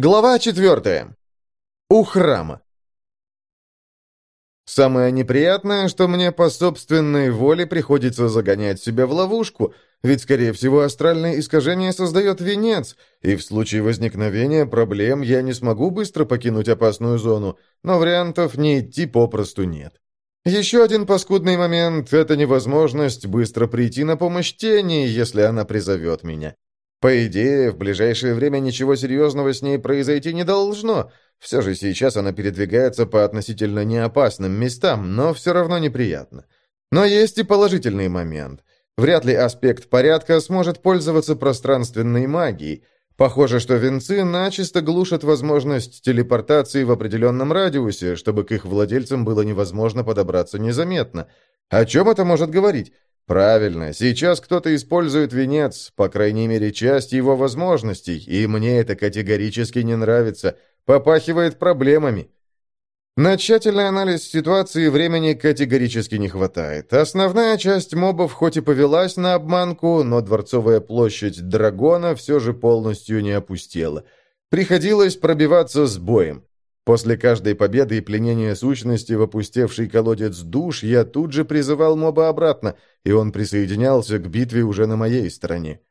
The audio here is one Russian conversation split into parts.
Глава четвертая. У храма. Самое неприятное, что мне по собственной воле приходится загонять себя в ловушку, ведь, скорее всего, астральное искажение создает венец, и в случае возникновения проблем я не смогу быстро покинуть опасную зону, но вариантов не идти попросту нет. Еще один паскудный момент — это невозможность быстро прийти на помощь тени, если она призовет меня. По идее, в ближайшее время ничего серьезного с ней произойти не должно. Все же сейчас она передвигается по относительно неопасным местам, но все равно неприятно. Но есть и положительный момент. Вряд ли аспект порядка сможет пользоваться пространственной магией. Похоже, что венцы начисто глушат возможность телепортации в определенном радиусе, чтобы к их владельцам было невозможно подобраться незаметно. О чем это может говорить? Правильно, сейчас кто-то использует венец, по крайней мере, часть его возможностей, и мне это категорически не нравится. Попахивает проблемами. На тщательный анализ ситуации времени категорически не хватает. Основная часть мобов хоть и повелась на обманку, но дворцовая площадь Драгона все же полностью не опустела. Приходилось пробиваться с боем. После каждой победы и пленения сущности в опустевший колодец душ я тут же призывал моба обратно, и он присоединялся к битве уже на моей стороне.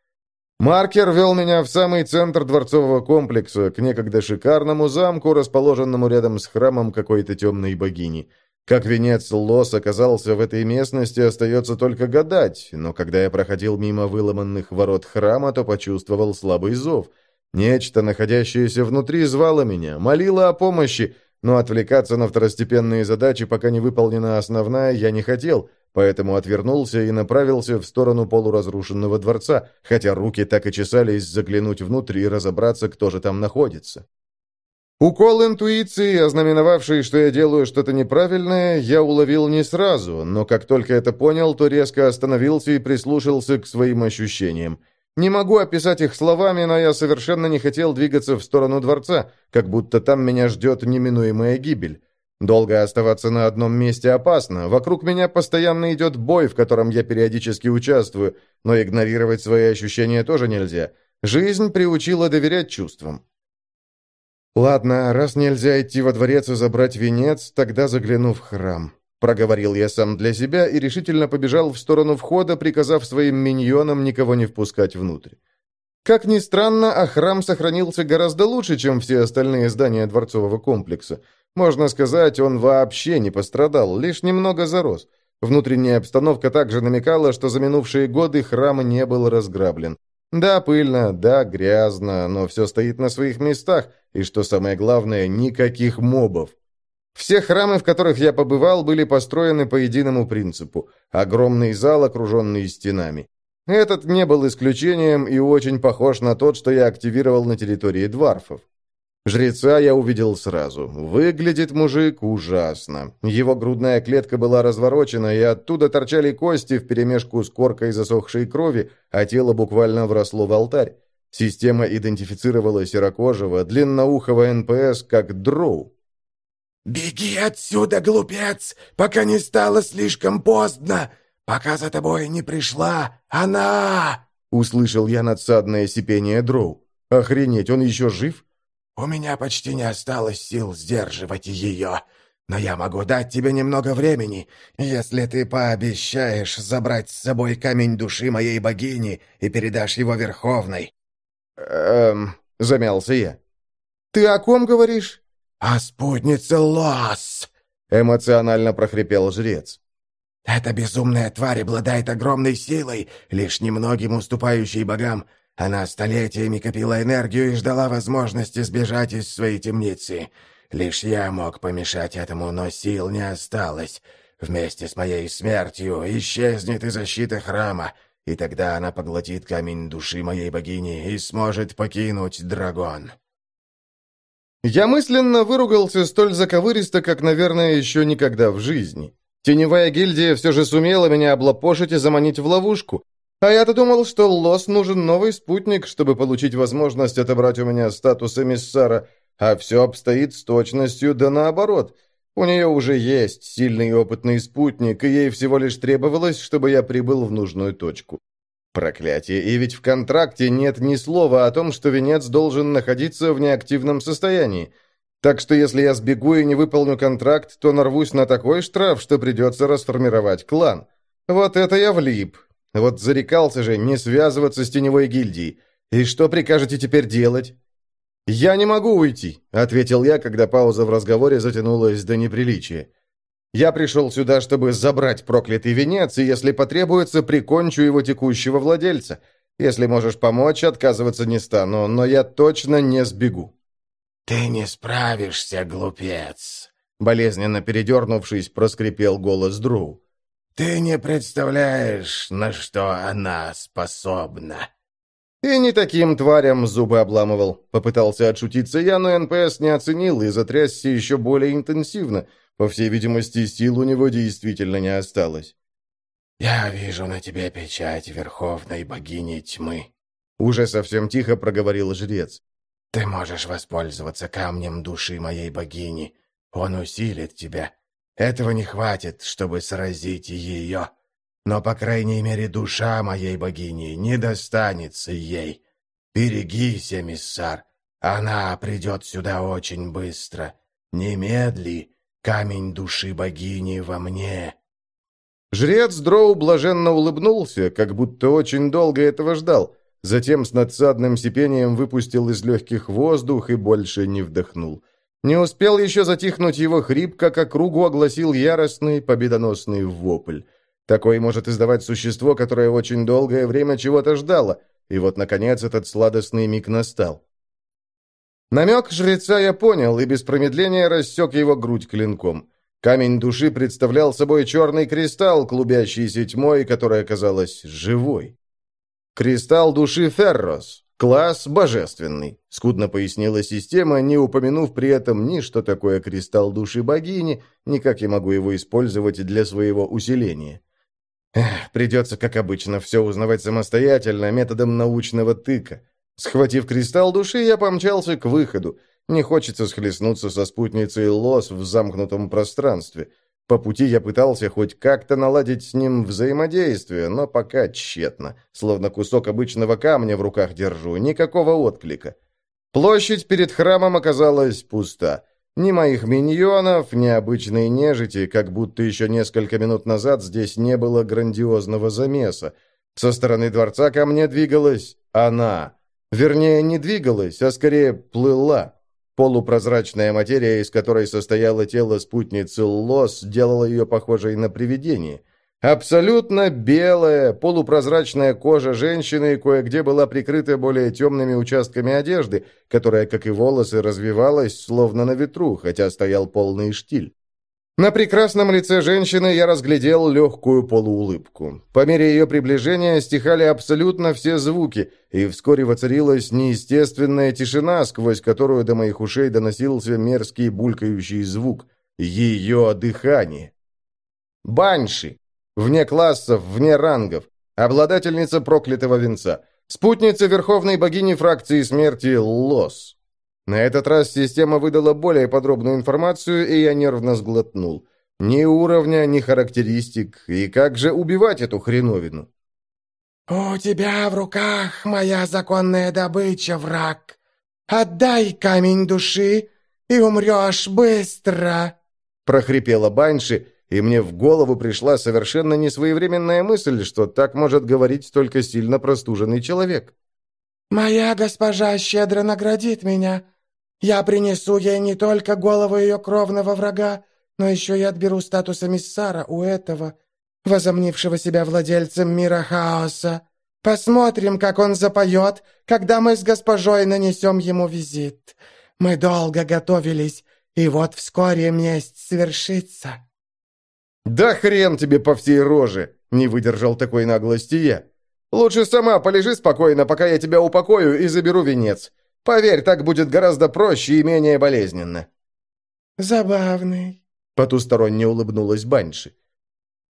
Маркер вел меня в самый центр дворцового комплекса, к некогда шикарному замку, расположенному рядом с храмом какой-то темной богини. Как венец Лос оказался в этой местности, остается только гадать, но когда я проходил мимо выломанных ворот храма, то почувствовал слабый зов — Нечто, находящееся внутри, звало меня, молило о помощи, но отвлекаться на второстепенные задачи, пока не выполнена основная, я не хотел, поэтому отвернулся и направился в сторону полуразрушенного дворца, хотя руки так и чесались заглянуть внутрь и разобраться, кто же там находится. Укол интуиции, ознаменовавший, что я делаю что-то неправильное, я уловил не сразу, но как только это понял, то резко остановился и прислушался к своим ощущениям. Не могу описать их словами, но я совершенно не хотел двигаться в сторону дворца, как будто там меня ждет неминуемая гибель. Долго оставаться на одном месте опасно. Вокруг меня постоянно идет бой, в котором я периодически участвую, но игнорировать свои ощущения тоже нельзя. Жизнь приучила доверять чувствам. Ладно, раз нельзя идти во дворец и забрать венец, тогда загляну в храм. Проговорил я сам для себя и решительно побежал в сторону входа, приказав своим миньонам никого не впускать внутрь. Как ни странно, а храм сохранился гораздо лучше, чем все остальные здания дворцового комплекса. Можно сказать, он вообще не пострадал, лишь немного зарос. Внутренняя обстановка также намекала, что за минувшие годы храм не был разграблен. Да, пыльно, да, грязно, но все стоит на своих местах, и, что самое главное, никаких мобов. Все храмы, в которых я побывал, были построены по единому принципу. Огромный зал, окруженный стенами. Этот не был исключением и очень похож на тот, что я активировал на территории дварфов. Жреца я увидел сразу. Выглядит мужик ужасно. Его грудная клетка была разворочена, и оттуда торчали кости вперемешку с коркой засохшей крови, а тело буквально вросло в алтарь. Система идентифицировала серокожего, длинноухого НПС как дроу. «Беги отсюда, глупец, пока не стало слишком поздно, пока за тобой не пришла она!» Услышал я надсадное сипение дроу. «Охренеть, он еще жив?» «У меня почти не осталось сил сдерживать ее, но я могу дать тебе немного времени, если ты пообещаешь забрать с собой камень души моей богини и передашь его Верховной». «Эм...» — замялся я. «Ты о ком говоришь?» «А спутница Лос!» — эмоционально прохрипел жрец. «Эта безумная тварь обладает огромной силой, лишь немногим уступающей богам. Она столетиями копила энергию и ждала возможности сбежать из своей темницы. Лишь я мог помешать этому, но сил не осталось. Вместе с моей смертью исчезнет и защита храма, и тогда она поглотит камень души моей богини и сможет покинуть драгон». Я мысленно выругался столь заковыристо, как, наверное, еще никогда в жизни. Теневая гильдия все же сумела меня облапошить и заманить в ловушку. А я-то думал, что Лос нужен новый спутник, чтобы получить возможность отобрать у меня статус эмиссара, а все обстоит с точностью да наоборот. У нее уже есть сильный и опытный спутник, и ей всего лишь требовалось, чтобы я прибыл в нужную точку. Проклятие, и ведь в контракте нет ни слова о том, что венец должен находиться в неактивном состоянии. Так что если я сбегу и не выполню контракт, то нарвусь на такой штраф, что придется расформировать клан. Вот это я влип. Вот зарекался же не связываться с теневой гильдией. И что прикажете теперь делать? «Я не могу уйти», — ответил я, когда пауза в разговоре затянулась до неприличия. Я пришел сюда, чтобы забрать проклятый венец, и, если потребуется, прикончу его текущего владельца. Если можешь помочь, отказываться не стану, но я точно не сбегу». «Ты не справишься, глупец», — болезненно передернувшись, проскрипел голос Дру. «Ты не представляешь, на что она способна». «И не таким тварям зубы обламывал», — попытался отшутиться я, но НПС не оценил и затрясся еще более интенсивно — по всей видимости, сил у него действительно не осталось. «Я вижу на тебе печать Верховной Богини Тьмы», — уже совсем тихо проговорил жрец. «Ты можешь воспользоваться камнем души моей богини. Он усилит тебя. Этого не хватит, чтобы сразить ее. Но, по крайней мере, душа моей богини не достанется ей. Берегись, эмиссар. Она придет сюда очень быстро. Немедли камень души богини во мне». Жрец Дроу блаженно улыбнулся, как будто очень долго этого ждал, затем с надсадным сипением выпустил из легких воздух и больше не вдохнул. Не успел еще затихнуть его хрип, как округу огласил яростный, победоносный вопль. Такой может издавать существо, которое очень долгое время чего-то ждало, и вот, наконец, этот сладостный миг настал. Намек жреца я понял и без промедления рассек его грудь клинком. Камень души представлял собой черный кристалл, клубящийся тьмой, которая казалась живой. «Кристалл души Феррос. Класс божественный», — скудно пояснила система, не упомянув при этом ни что такое кристалл души богини, ни как я могу его использовать для своего усиления. Эх, придется, как обычно, все узнавать самостоятельно, методом научного тыка. Схватив кристалл души, я помчался к выходу. Не хочется схлестнуться со спутницей Лос в замкнутом пространстве. По пути я пытался хоть как-то наладить с ним взаимодействие, но пока тщетно. Словно кусок обычного камня в руках держу, никакого отклика. Площадь перед храмом оказалась пуста. Ни моих миньонов, ни обычной нежити, как будто еще несколько минут назад здесь не было грандиозного замеса. Со стороны дворца ко мне двигалась она. Вернее, не двигалась, а скорее плыла. Полупрозрачная материя, из которой состояло тело спутницы Лос, делала ее похожей на привидение. Абсолютно белая, полупрозрачная кожа женщины кое-где была прикрыта более темными участками одежды, которая, как и волосы, развивалась, словно на ветру, хотя стоял полный штиль. На прекрасном лице женщины я разглядел легкую полуулыбку. По мере ее приближения стихали абсолютно все звуки, и вскоре воцарилась неестественная тишина, сквозь которую до моих ушей доносился мерзкий булькающий звук. Ее дыхание. Банши. Вне классов, вне рангов. Обладательница проклятого венца. Спутница верховной богини фракции смерти Лос. На этот раз система выдала более подробную информацию, и я нервно сглотнул. Ни уровня, ни характеристик. И как же убивать эту хреновину? «У тебя в руках моя законная добыча, враг. Отдай камень души, и умрешь быстро!» прохрипела Банши, и мне в голову пришла совершенно несвоевременная мысль, что так может говорить только сильно простуженный человек. «Моя госпожа щедро наградит меня, я принесу ей не только голову ее кровного врага, но еще и отберу статус эмиссара у этого, возомнившего себя владельцем мира хаоса. Посмотрим, как он запоет, когда мы с госпожой нанесем ему визит. Мы долго готовились, и вот вскоре месть свершится». «Да хрен тебе по всей роже!» — не выдержал такой наглости я. «Лучше сама полежи спокойно, пока я тебя упокою и заберу венец. Поверь, так будет гораздо проще и менее болезненно». «Забавный», — потусторонне улыбнулась Банши.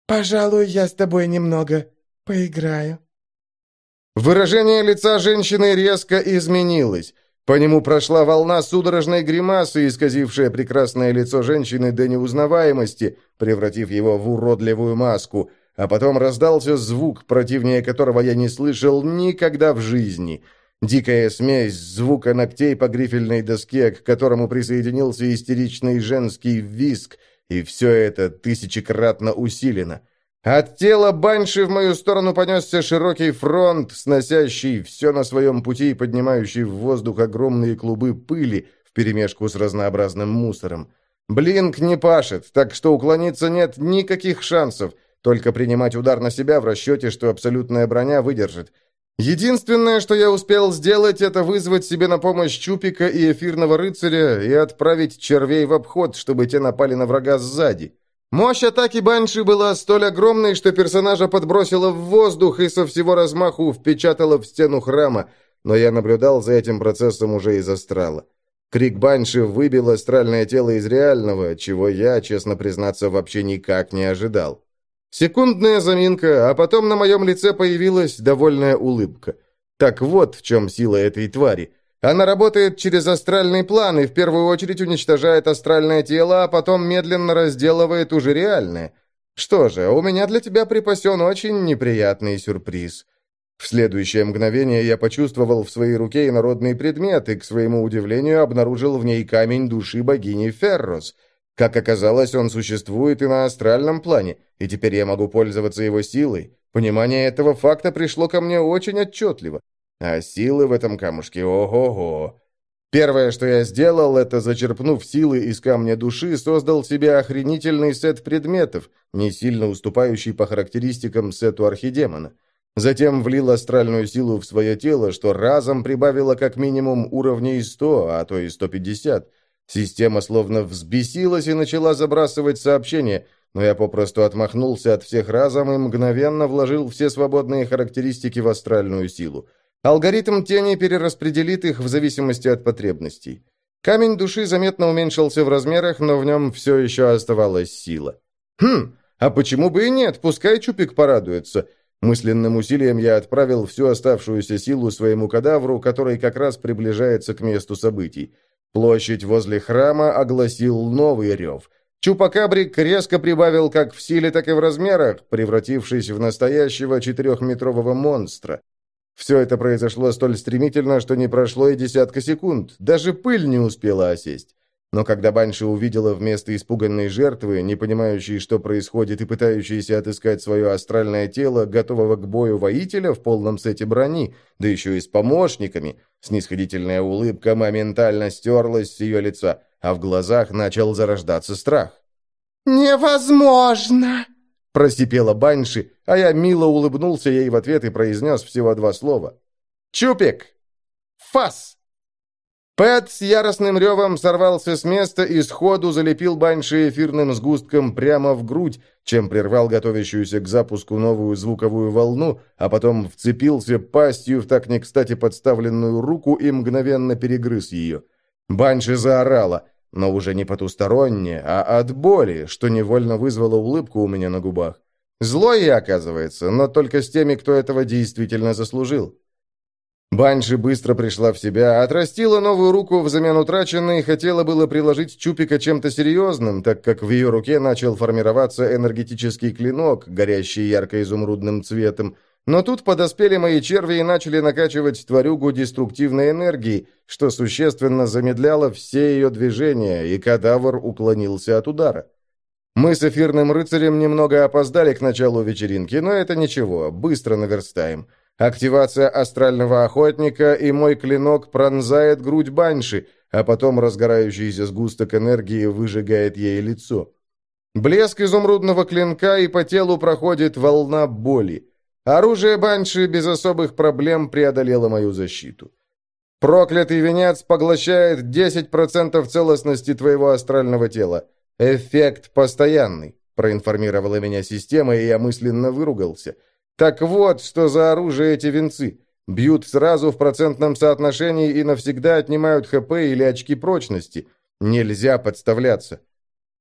«Пожалуй, я с тобой немного поиграю». Выражение лица женщины резко изменилось. По нему прошла волна судорожной гримасы, исказившая прекрасное лицо женщины до неузнаваемости, превратив его в уродливую маску. а потом раздался звук, противнее которого я не слышал никогда в жизни. Дикая смесь звука ногтей по грифельной доске, к которому присоединился истеричный женский виск, и все это тысячекратно усилено. От тела Банши в мою сторону понесся широкий фронт, сносящий все на своем пути и поднимающий в воздух огромные клубы пыли вперемешку с разнообразным мусором. Блинк не пашет, так что уклониться нет никаких шансов, только принимать удар на себя в расчете, что абсолютная броня выдержит. Единственное, что я успел сделать, это вызвать себе на помощь Чупика и Эфирного Рыцаря и отправить червей в обход, чтобы те напали на врага сзади. Мощь атаки Банши была столь огромной, что персонажа подбросило в воздух и со всего размаху впечатало в стену храма, но я наблюдал за этим процессом уже из астрала. Крик Банши выбил астральное тело из реального, чего я, честно признаться, вообще никак не ожидал. Секундная заминка, а потом на моем лице появилась довольная улыбка. Так вот в чем сила этой твари. Она работает через астральный план и в первую очередь уничтожает астральное тело, а потом медленно разделывает уже реальное. Что же, у меня для тебя припасен очень неприятный сюрприз. В следующее мгновение я почувствовал в своей руке инородный предмет и, к своему удивлению, обнаружил в ней камень души богини Феррос. Как оказалось, он существует и на астральном плане, и теперь я могу пользоваться его силой. Понимание этого факта пришло ко мне очень отчетливо. А силы в этом камушке ого-го. Первое, что я сделал, это, зачерпнув силы из камня души, создал себе охренительный сет предметов, не сильно уступающий по характеристикам сету архидемона. Затем влил астральную силу в свое тело, что разом прибавило как минимум уровней 100, а то и 150. Система словно взбесилась и начала забрасывать сообщения, но я попросту отмахнулся от всех разом и мгновенно вложил все свободные характеристики в астральную силу. Алгоритм тени перераспределит их в зависимости от потребностей. Камень души заметно уменьшился в размерах, но в нем все еще оставалась сила. «Хм, а почему бы и нет? Пускай Чупик порадуется». Мысленным усилием я отправил всю оставшуюся силу своему кадавру, который как раз приближается к месту событий. Площадь возле храма огласил новый рев. Чупакабрик резко прибавил как в силе, так и в размерах, превратившись в настоящего четырехметрового монстра. Все это произошло столь стремительно, что не прошло и десятка секунд. Даже пыль не успела осесть. Но когда Банши увидела вместо испуганной жертвы, не понимающей, что происходит, и пытающейся отыскать свое астральное тело, готового к бою воителя в полном сете брони, да еще и с помощниками, снисходительная улыбка моментально стерлась с ее лица, а в глазах начал зарождаться страх. «Невозможно!» Просипела Банши, а я мило улыбнулся ей в ответ и произнес всего два слова. «Чупик! Фас!» Пэт с яростным ревом сорвался с места и сходу залепил Банши эфирным сгустком прямо в грудь, чем прервал готовящуюся к запуску новую звуковую волну, а потом вцепился пастью в так не кстати подставленную руку и мгновенно перегрыз ее. Банши заорала но уже не потусторонне, а от боли, что невольно вызвало улыбку у меня на губах. Злой я, оказывается, но только с теми, кто этого действительно заслужил. Банши быстро пришла в себя, отрастила новую руку взамен утраченной и хотела было приложить Чупика чем-то серьезным, так как в ее руке начал формироваться энергетический клинок, горящий ярко-изумрудным цветом, но тут подоспели мои черви и начали накачивать тварюгу деструктивной энергией, что существенно замедляло все ее движения, и кадавр уклонился от удара. Мы с эфирным рыцарем немного опоздали к началу вечеринки, но это ничего, быстро наверстаем. Активация астрального охотника, и мой клинок пронзает грудь банши, а потом разгорающийся сгусток энергии выжигает ей лицо. Блеск изумрудного клинка, и по телу проходит волна боли. Оружие Банши без особых проблем преодолело мою защиту. Проклятый венец поглощает 10% целостности твоего астрального тела. Эффект постоянный, проинформировала меня система, и я мысленно выругался. Так вот, что за оружие эти венцы. Бьют сразу в процентном соотношении и навсегда отнимают ХП или очки прочности. Нельзя подставляться.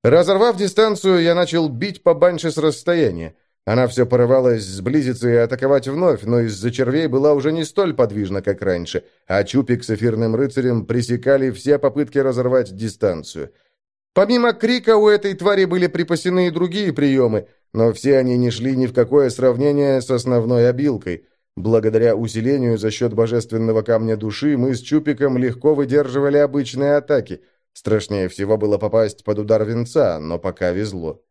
Разорвав дистанцию, я начал бить по банше с расстояния. Она все порывалась сблизиться и атаковать вновь, но из-за червей была уже не столь подвижна, как раньше, а Чупик с эфирным рыцарем пресекали все попытки разорвать дистанцию. Помимо крика у этой твари были припасены и другие приемы, но все они не шли ни в какое сравнение с основной обилкой. Благодаря усилению за счет божественного камня души мы с Чупиком легко выдерживали обычные атаки. Страшнее всего было попасть под удар венца, но пока везло.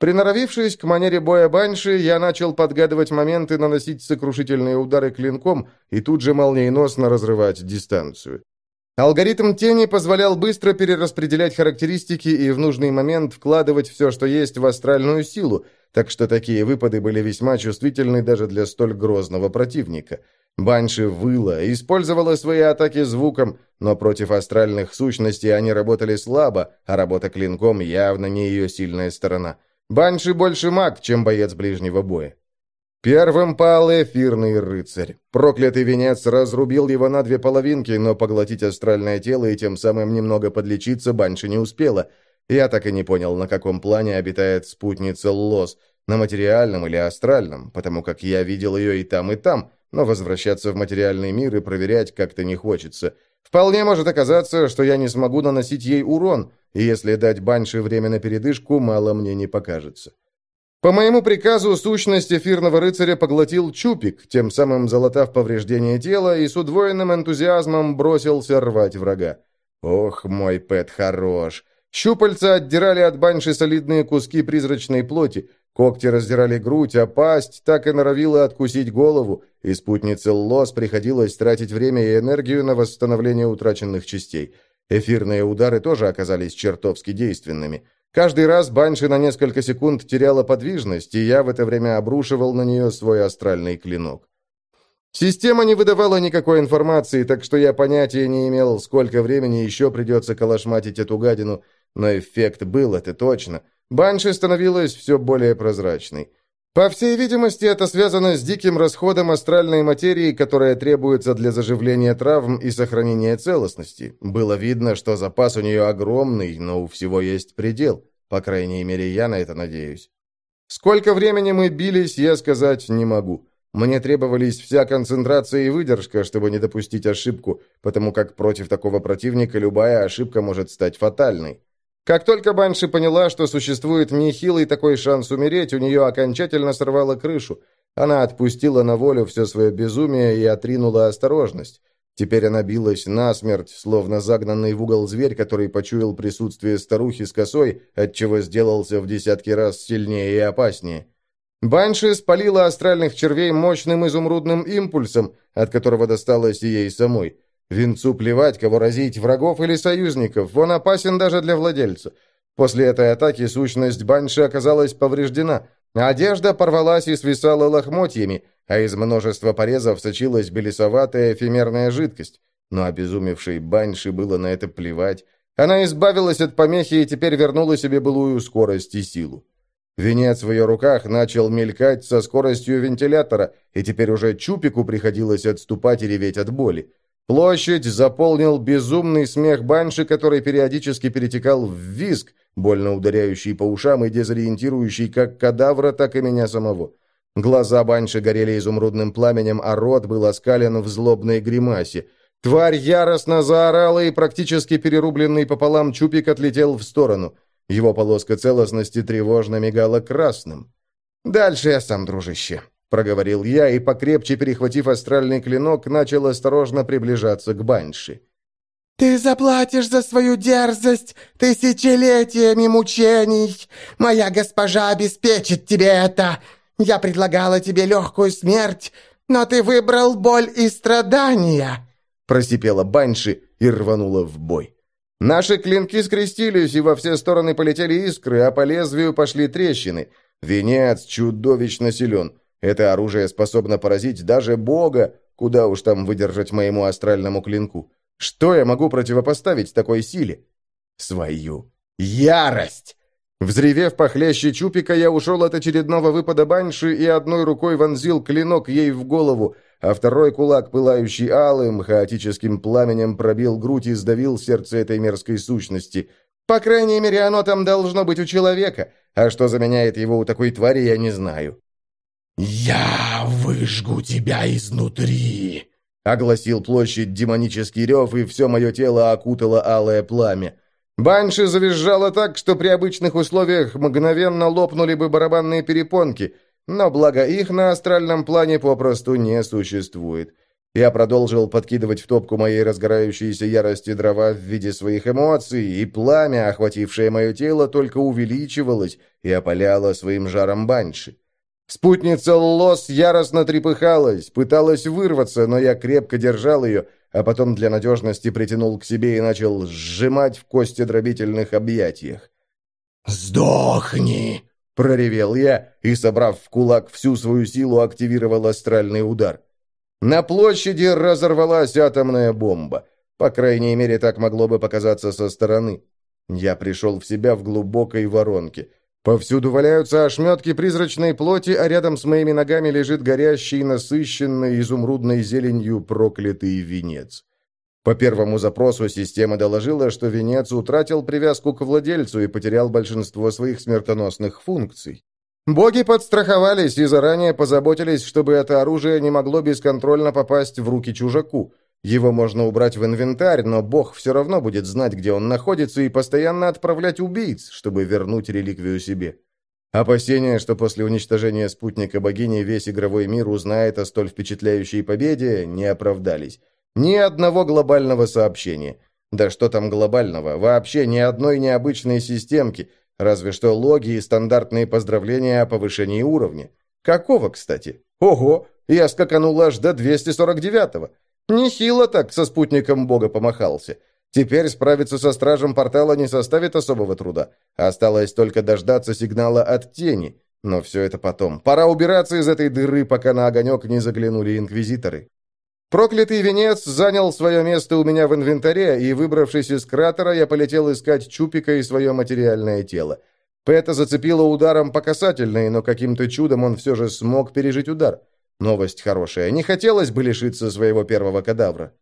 Приноровившись к манере боя Банши, я начал подгадывать моменты, наносить сокрушительные удары клинком и тут же молниеносно разрывать дистанцию. Алгоритм тени позволял быстро перераспределять характеристики и в нужный момент вкладывать все, что есть, в астральную силу, так что такие выпады были весьма чувствительны даже для столь грозного противника. Банши выла, использовала свои атаки звуком, но против астральных сущностей они работали слабо, а работа клинком явно не ее сильная сторона. Банши больше маг, чем боец ближнего боя. Первым пал эфирный рыцарь. Проклятый венец разрубил его на две половинки, но поглотить астральное тело и тем самым немного подлечиться Банши не успела. Я так и не понял, на каком плане обитает спутница Лос, на материальном или астральном, потому как я видел ее и там, и там, но возвращаться в материальный мир и проверять как-то не хочется. Вполне может оказаться, что я не смогу наносить ей урон, и если дать Банши время на передышку, мало мне не покажется. По моему приказу, сущность эфирного рыцаря поглотил Чупик, тем самым залатав повреждение тела и с удвоенным энтузиазмом бросился рвать врага. Ох, мой Пэт хорош. Щупальца отдирали от банши солидные куски призрачной плоти, когти раздирали грудь, а пасть так и норовила откусить голову, и спутнице Лос приходилось тратить время и энергию на восстановление утраченных частей. Эфирные удары тоже оказались чертовски действенными. Каждый раз Банши на несколько секунд теряла подвижность, и я в это время обрушивал на нее свой астральный клинок. Система не выдавала никакой информации, так что я понятия не имел, сколько времени еще придется калашматить эту гадину, но эффект был, это точно. Банши становилась все более прозрачной. По всей видимости, это связано с диким расходом астральной материи, которая требуется для заживления травм и сохранения целостности. Было видно, что запас у нее огромный, но у всего есть предел. По крайней мере, я на это надеюсь. Сколько времени мы бились, я сказать не могу. Мне требовались вся концентрация и выдержка, чтобы не допустить ошибку, потому как против такого противника любая ошибка может стать фатальной. Как только Банши поняла, что существует нехилый такой шанс умереть, у нее окончательно сорвало крышу. Она отпустила на волю все свое безумие и отринула осторожность. Теперь она билась насмерть, словно загнанный в угол зверь, который почуял присутствие старухи с косой, отчего сделался в десятки раз сильнее и опаснее. Банши спалила астральных червей мощным изумрудным импульсом, от которого досталось и ей самой. Винцу плевать, кого разить, врагов или союзников, он опасен даже для владельца. После этой атаки сущность Банши оказалась повреждена. Одежда порвалась и свисала лохмотьями, а из множества порезов сочилась белесоватая эфемерная жидкость. Но обезумевшей Банши было на это плевать. Она избавилась от помехи и теперь вернула себе былую скорость и силу. Венец в ее руках начал мелькать со скоростью вентилятора, и теперь уже Чупику приходилось отступать и реветь от боли. Площадь заполнил безумный смех Банши, который периодически перетекал в визг, больно ударяющий по ушам и дезориентирующий как кадавра, так и меня самого. Глаза Банши горели изумрудным пламенем, а рот был оскален в злобной гримасе. Тварь яростно заорала, и практически перерубленный пополам чупик отлетел в сторону. Его полоска целостности тревожно мигала красным. «Дальше я сам, дружище», проговорил я и, покрепче перехватив астральный клинок, начал осторожно приближаться к Банши. «Ты заплатишь за свою дерзость тысячелетиями мучений! Моя госпожа обеспечит тебе это! Я предлагала тебе легкую смерть, но ты выбрал боль и страдания!» Просипела Банши и рванула в бой. Наши клинки скрестились, и во все стороны полетели искры, а по лезвию пошли трещины. Венец чудовищно силен. Это оружие способно поразить даже Бога, куда уж там выдержать моему астральному клинку. Что я могу противопоставить такой силе? Свою ярость! Взревев похлеще чупика, я ушел от очередного выпада банши и одной рукой вонзил клинок ей в голову, а второй кулак, пылающий алым, хаотическим пламенем пробил грудь и сдавил сердце этой мерзкой сущности. По крайней мере, оно там должно быть у человека, а что заменяет его у такой твари, я не знаю. «Я выжгу тебя изнутри!» Огласил площадь демонический рев, и все мое тело окутало алое пламя. Банши завизжала так, что при обычных условиях мгновенно лопнули бы барабанные перепонки, но благо их на астральном плане попросту не существует. Я продолжил подкидывать в топку моей разгорающейся ярости дрова в виде своих эмоций, и пламя, охватившее мое тело, только увеличивалось и опаляло своим жаром банши. Спутница Лос яростно трепыхалась, пыталась вырваться, но я крепко держал ее, а потом для надежности притянул к себе и начал сжимать в кости дробительных объятиях. «Сдохни!» — проревел я и, собрав в кулак всю свою силу, активировал астральный удар. На площади разорвалась атомная бомба. По крайней мере, так могло бы показаться со стороны. Я пришел в себя в глубокой воронке — Повсюду валяются ошметки призрачной плоти, а рядом с моими ногами лежит горящий, насыщенный изумрудной зеленью проклятый венец. По первому запросу система доложила, что венец утратил привязку к владельцу и потерял большинство своих смертоносных функций. Боги подстраховались и заранее позаботились, чтобы это оружие не могло бесконтрольно попасть в руки чужаку – его можно убрать в инвентарь, но бог все равно будет знать, где он находится, и постоянно отправлять убийц, чтобы вернуть реликвию себе. Опасения, что после уничтожения спутника богини весь игровой мир узнает о столь впечатляющей победе, не оправдались. Ни одного глобального сообщения. Да что там глобального? Вообще ни одной необычной системки, разве что логи и стандартные поздравления о повышении уровня. Какого, кстати? Ого, я скаканул аж до 249-го. Нехило так со спутником бога помахался. Теперь справиться со стражем портала не составит особого труда. Осталось только дождаться сигнала от тени. Но все это потом. Пора убираться из этой дыры, пока на огонек не заглянули инквизиторы. Проклятый венец занял свое место у меня в инвентаре, и, выбравшись из кратера, я полетел искать Чупика и свое материальное тело. Пэта зацепило ударом по касательной, но каким-то чудом он все же смог пережить удар. Новость хорошая. Не хотелось бы лишиться своего первого кадавра.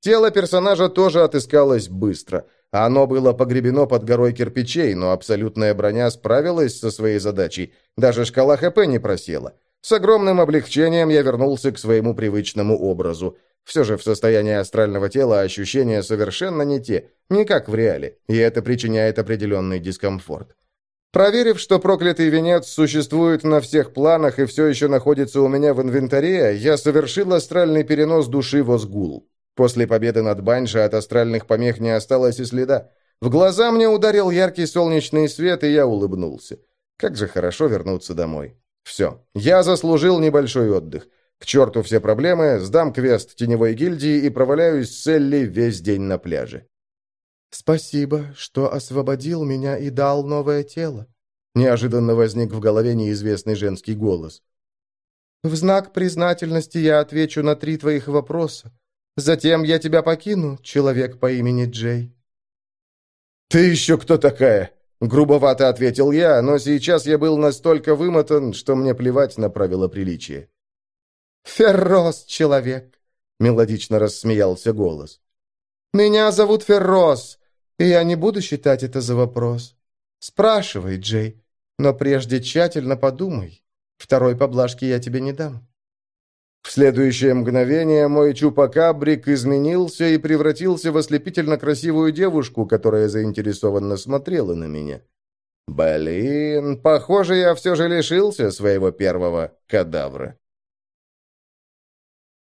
Тело персонажа тоже отыскалось быстро. Оно было погребено под горой кирпичей, но абсолютная броня справилась со своей задачей. Даже шкала ХП не просела. С огромным облегчением я вернулся к своему привычному образу. Все же в состоянии астрального тела ощущения совершенно не те, не как в реале, и это причиняет определенный дискомфорт. Проверив, что проклятый венец существует на всех планах и все еще находится у меня в инвентаре, я совершил астральный перенос души в Озгул. После победы над Банши от астральных помех не осталось и следа. В глаза мне ударил яркий солнечный свет, и я улыбнулся. Как же хорошо вернуться домой. Все, я заслужил небольшой отдых. К черту все проблемы, сдам квест теневой гильдии и проваляюсь с Элли весь день на пляже. «Спасибо, что освободил меня и дал новое тело», неожиданно возник в голове неизвестный женский голос. «В знак признательности я отвечу на три твоих вопроса. Затем я тебя покину, человек по имени Джей». «Ты еще кто такая?» Грубовато ответил я, но сейчас я был настолько вымотан, что мне плевать на правила приличия. «Феррос, человек!» — мелодично рассмеялся голос. «Меня зовут Феррос, и я не буду считать это за вопрос. Спрашивай, Джей, но прежде тщательно подумай. Второй поблажки я тебе не дам». В следующее мгновение мой чупакабрик изменился и превратился в ослепительно красивую девушку, которая заинтересованно смотрела на меня. Блин, похоже, я все же лишился своего первого кадавра.